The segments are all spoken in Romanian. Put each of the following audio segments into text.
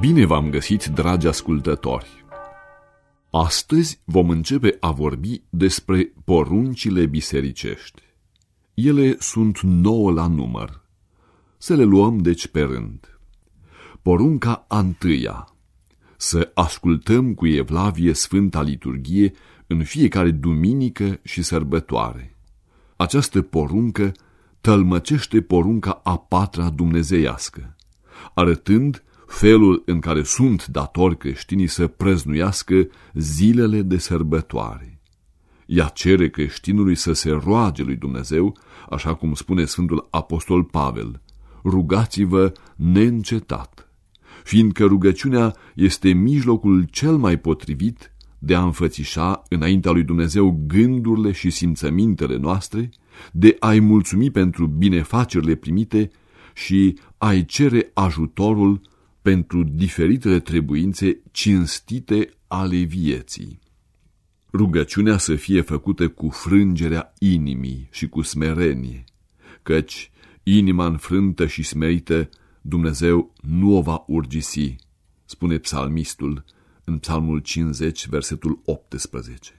Bine v-am găsit, dragi ascultători! Astăzi vom începe a vorbi despre poruncile bisericești. Ele sunt nouă la număr. Să le luăm deci pe rând. Porunca a întâia. Să ascultăm cu evlavie Sfânta Liturghie în fiecare duminică și sărbătoare. Această poruncă tălmăcește porunca a patra dumnezeiască, arătând felul în care sunt datori creștinii să prăznuiască zilele de sărbătoare. Ea cere creștinului să se roage lui Dumnezeu, așa cum spune Sfântul Apostol Pavel, rugați-vă neîncetat, fiindcă rugăciunea este mijlocul cel mai potrivit de a înfățișa înaintea lui Dumnezeu gândurile și simțămintele noastre, de a-i mulțumi pentru binefacerile primite și a-i cere ajutorul pentru diferitele trebuințe cinstite ale vieții. Rugăciunea să fie făcută cu frângerea inimii și cu smerenie, căci inima înfrântă și smerită Dumnezeu nu o va urgisi, spune psalmistul în psalmul 50, versetul 18.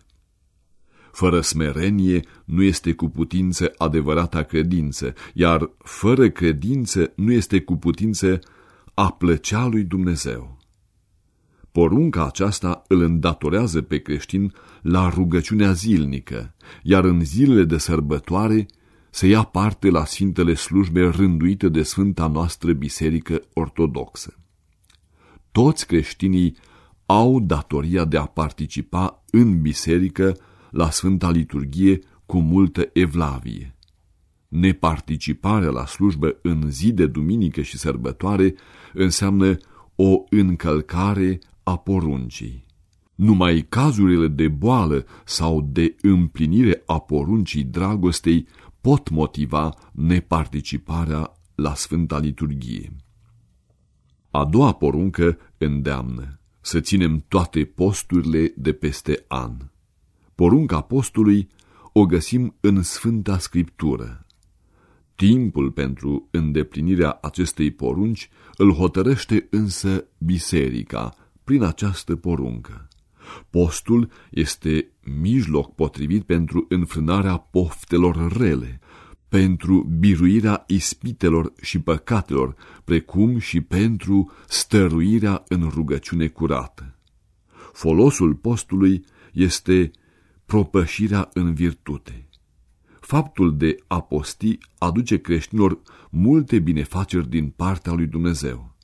Fără smerenie nu este cu putință adevărata credință, iar fără credință nu este cu putință a plăcea lui Dumnezeu. Porunca aceasta îl îndatorează pe creștin la rugăciunea zilnică, iar în zilele de sărbătoare să ia parte la sfintele slujbe rânduite de Sfânta noastră Biserică Ortodoxă. Toți creștinii au datoria de a participa în biserică la Sfânta Liturghie cu multă evlavie. Neparticiparea la slujbă în zi de duminică și sărbătoare înseamnă o încălcare a poruncii. Numai cazurile de boală sau de împlinire a poruncii dragostei pot motiva neparticiparea la Sfânta Liturghie. A doua poruncă îndeamnă să ținem toate posturile de peste an. Porunca postului o găsim în Sfânta Scriptură. Timpul pentru îndeplinirea acestei porunci îl hotărăște însă biserica prin această poruncă. Postul este mijloc potrivit pentru înfrânarea poftelor rele, pentru biruirea ispitelor și păcatelor, precum și pentru stăruirea în rugăciune curată. Folosul postului este propășirea în virtute. Faptul de a posti aduce creștinilor multe binefaceri din partea lui Dumnezeu.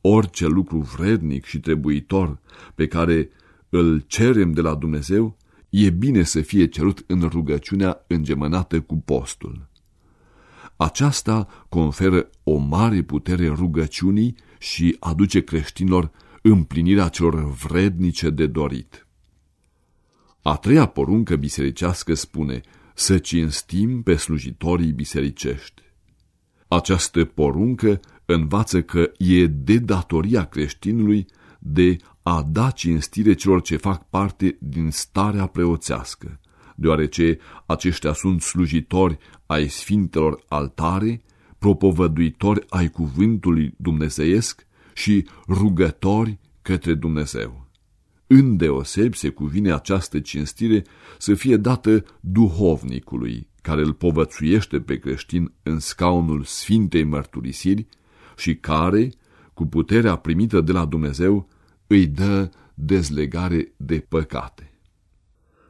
Orice lucru vrednic și trebuitor pe care îl cerem de la Dumnezeu, e bine să fie cerut în rugăciunea îngemănată cu postul. Aceasta conferă o mare putere rugăciunii și aduce creștinilor împlinirea celor vrednice de dorit. A treia poruncă bisericească spune să cinstim pe slujitorii bisericești. Această poruncă învață că e de datoria creștinului de a da cinstire celor ce fac parte din starea preoțească, deoarece aceștia sunt slujitori ai sfintelor altare, propovăduitori ai cuvântului dumnezeiesc și rugători către Dumnezeu. Îndeoseb se cuvine această cinstire să fie dată duhovnicului, care îl povățuiește pe creștin în scaunul Sfintei Mărturisiri și care, cu puterea primită de la Dumnezeu, îi dă dezlegare de păcate.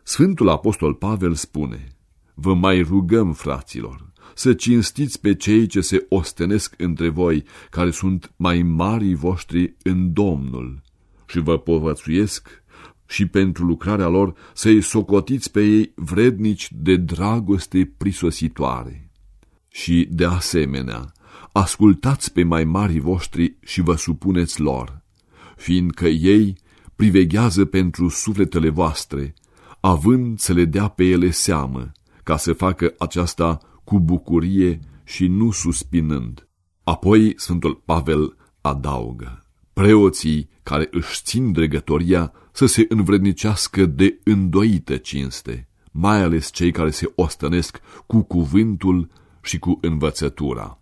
Sfântul Apostol Pavel spune, Vă mai rugăm, fraților, să cinstiți pe cei ce se ostenesc între voi, care sunt mai mari voștri în Domnul, și vă povățuiesc și pentru lucrarea lor să-i socotiți pe ei vrednici de dragoste prisositoare. Și, de asemenea, ascultați pe mai mari voștri și vă supuneți lor, fiindcă ei priveghează pentru sufletele voastre, având să le dea pe ele seamă, ca să facă aceasta cu bucurie și nu suspinând. Apoi Sfântul Pavel adaugă, preoții care își țin dregătoria să se învrednicească de îndoită cinste, mai ales cei care se ostănesc cu cuvântul și cu învățătura.